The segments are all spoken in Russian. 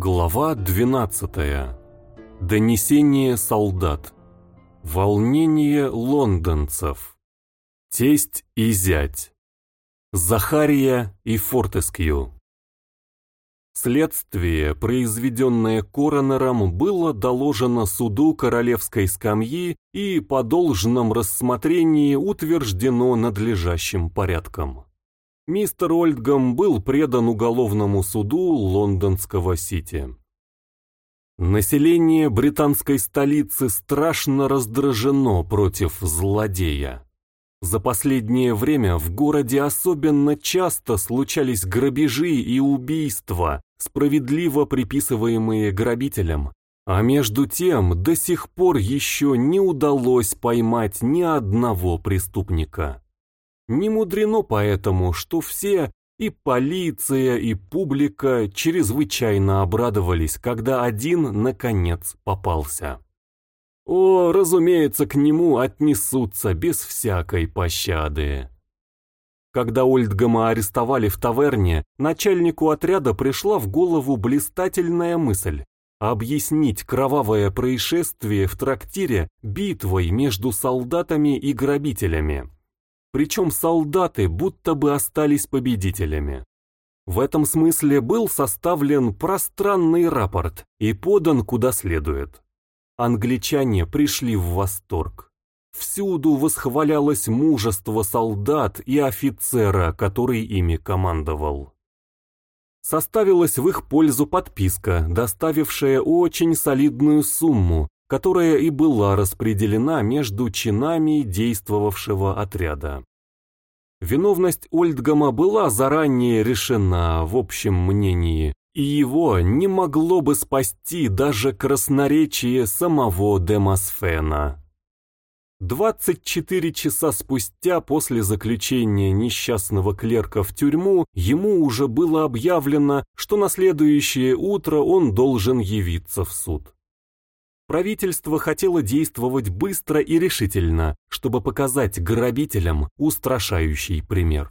Глава 12. Донесение солдат. Волнение лондонцев. Тесть и зять. Захария и Фортескью. Следствие, произведенное коронером, было доложено суду королевской скамьи и по должном рассмотрении утверждено надлежащим порядком мистер Ольдгам был предан уголовному суду лондонского Сити. Население британской столицы страшно раздражено против злодея. За последнее время в городе особенно часто случались грабежи и убийства, справедливо приписываемые грабителям, а между тем до сих пор еще не удалось поймать ни одного преступника. Не мудрено поэтому, что все, и полиция, и публика чрезвычайно обрадовались, когда один, наконец, попался. О, разумеется, к нему отнесутся без всякой пощады. Когда Ольдгама арестовали в таверне, начальнику отряда пришла в голову блистательная мысль объяснить кровавое происшествие в трактире битвой между солдатами и грабителями причем солдаты будто бы остались победителями. В этом смысле был составлен пространный рапорт и подан куда следует. Англичане пришли в восторг. Всюду восхвалялось мужество солдат и офицера, который ими командовал. Составилась в их пользу подписка, доставившая очень солидную сумму, которая и была распределена между чинами действовавшего отряда. Виновность Ольдгама была заранее решена в общем мнении, и его не могло бы спасти даже красноречие самого Демосфена. 24 часа спустя после заключения несчастного клерка в тюрьму ему уже было объявлено, что на следующее утро он должен явиться в суд. Правительство хотело действовать быстро и решительно, чтобы показать грабителям устрашающий пример.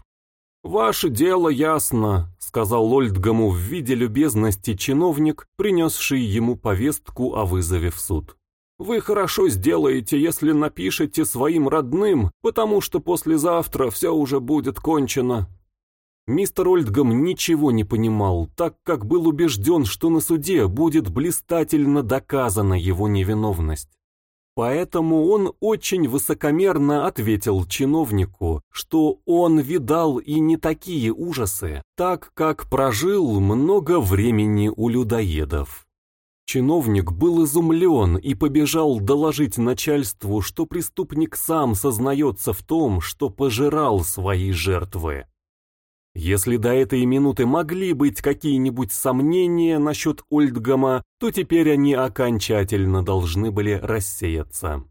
«Ваше дело ясно», — сказал Ольдгаму в виде любезности чиновник, принесший ему повестку о вызове в суд. «Вы хорошо сделаете, если напишете своим родным, потому что послезавтра все уже будет кончено. Мистер Ольдгам ничего не понимал, так как был убежден, что на суде будет блистательно доказана его невиновность. Поэтому он очень высокомерно ответил чиновнику, что он видал и не такие ужасы, так как прожил много времени у людоедов. Чиновник был изумлен и побежал доложить начальству, что преступник сам сознается в том, что пожирал свои жертвы. Если до этой минуты могли быть какие-нибудь сомнения насчет Ольдгама, то теперь они окончательно должны были рассеяться.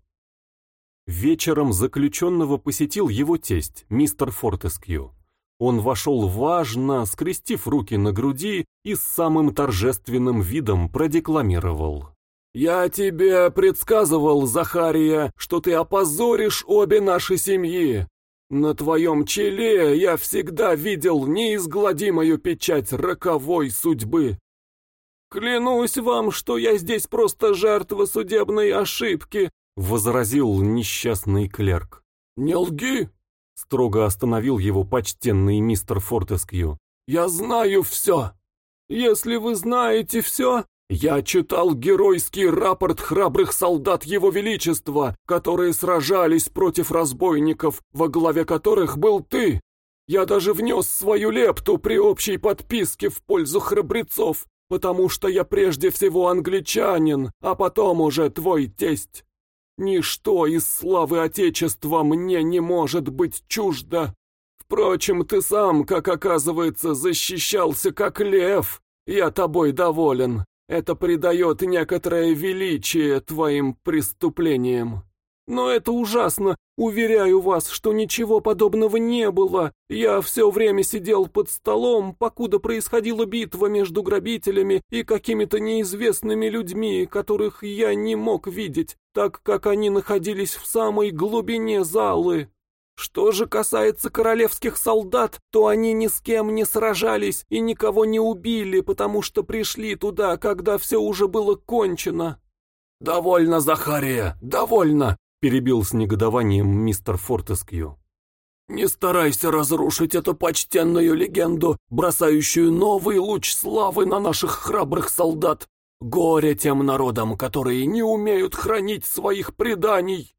Вечером заключенного посетил его тесть, мистер Фортескью. Он вошел важно, скрестив руки на груди и с самым торжественным видом продекламировал. «Я тебе предсказывал, Захария, что ты опозоришь обе наши семьи. На твоем челе я всегда видел неизгладимую печать роковой судьбы. Клянусь вам, что я здесь просто жертва судебной ошибки, возразил несчастный клерк. Не лги, строго остановил его почтенный мистер Фортескью. Я знаю все. Если вы знаете все, я читал геройский рапорт храбрых солдат Его Величества, которые сражались против разбойников, во главе которых был ты. Я даже внес свою лепту при общей подписке в пользу храбрецов, потому что я прежде всего англичанин, а потом уже твой тесть. Ничто из славы Отечества мне не может быть чуждо. Впрочем, ты сам, как оказывается, защищался как лев. Я тобой доволен. Это придает некоторое величие твоим преступлениям. Но это ужасно. Уверяю вас, что ничего подобного не было. Я все время сидел под столом, покуда происходила битва между грабителями и какими-то неизвестными людьми, которых я не мог видеть, так как они находились в самой глубине залы. Что же касается королевских солдат, то они ни с кем не сражались и никого не убили, потому что пришли туда, когда все уже было кончено. «Довольно, Захария, довольно!» — перебил с негодованием мистер Фортескью. «Не старайся разрушить эту почтенную легенду, бросающую новый луч славы на наших храбрых солдат. Горе тем народам, которые не умеют хранить своих преданий!»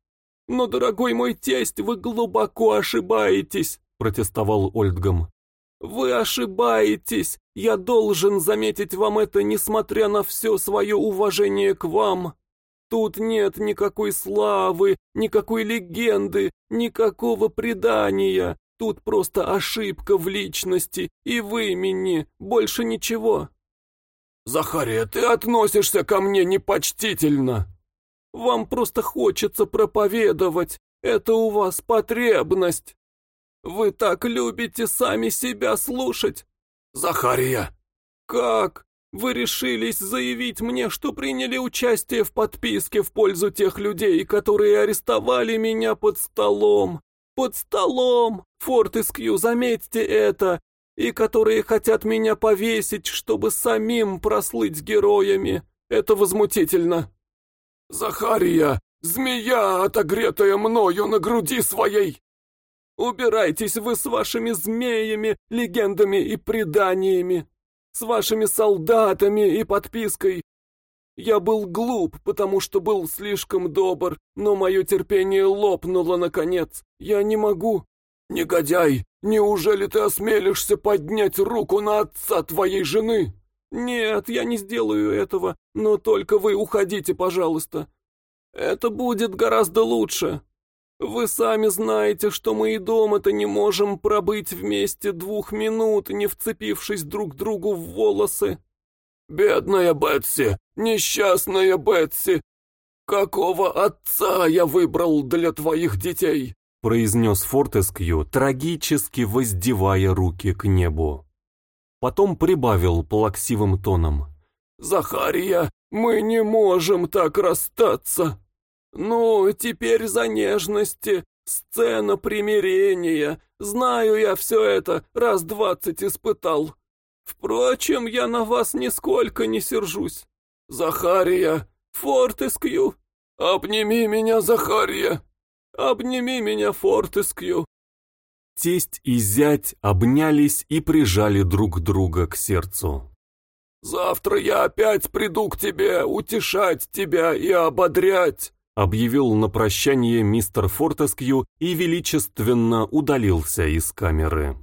«Но, дорогой мой тесть, вы глубоко ошибаетесь», — протестовал Ольдгам. «Вы ошибаетесь. Я должен заметить вам это, несмотря на все свое уважение к вам. Тут нет никакой славы, никакой легенды, никакого предания. Тут просто ошибка в личности и в имени, больше ничего». «Захария, ты относишься ко мне непочтительно», вам просто хочется проповедовать. Это у вас потребность. Вы так любите сами себя слушать. Захария. Как? Вы решились заявить мне, что приняли участие в подписке в пользу тех людей, которые арестовали меня под столом. Под столом! Фортескью, заметьте это! И которые хотят меня повесить, чтобы самим прослыть героями. Это возмутительно. «Захария, змея, отогретая мною на груди своей!» «Убирайтесь вы с вашими змеями, легендами и преданиями, с вашими солдатами и подпиской. Я был глуп, потому что был слишком добр, но мое терпение лопнуло наконец. Я не могу». «Негодяй, неужели ты осмелишься поднять руку на отца твоей жены?» «Нет, я не сделаю этого, но только вы уходите, пожалуйста. Это будет гораздо лучше. Вы сами знаете, что мы и дома-то не можем пробыть вместе двух минут, не вцепившись друг другу в волосы». «Бедная Бетси, несчастная Бетси, какого отца я выбрал для твоих детей?» произнес Фортескью, трагически воздевая руки к небу. Потом прибавил плаксивым тоном. «Захария, мы не можем так расстаться!» «Ну, теперь за нежности, сцена примирения. Знаю я все это, раз двадцать испытал. Впрочем, я на вас нисколько не сержусь. Захария, Фортескью, обними меня, Захария, обними меня, Фортескью». Тесть и зять обнялись и прижали друг друга к сердцу. «Завтра я опять приду к тебе, утешать тебя и ободрять», объявил на прощание мистер Фортескью и величественно удалился из камеры.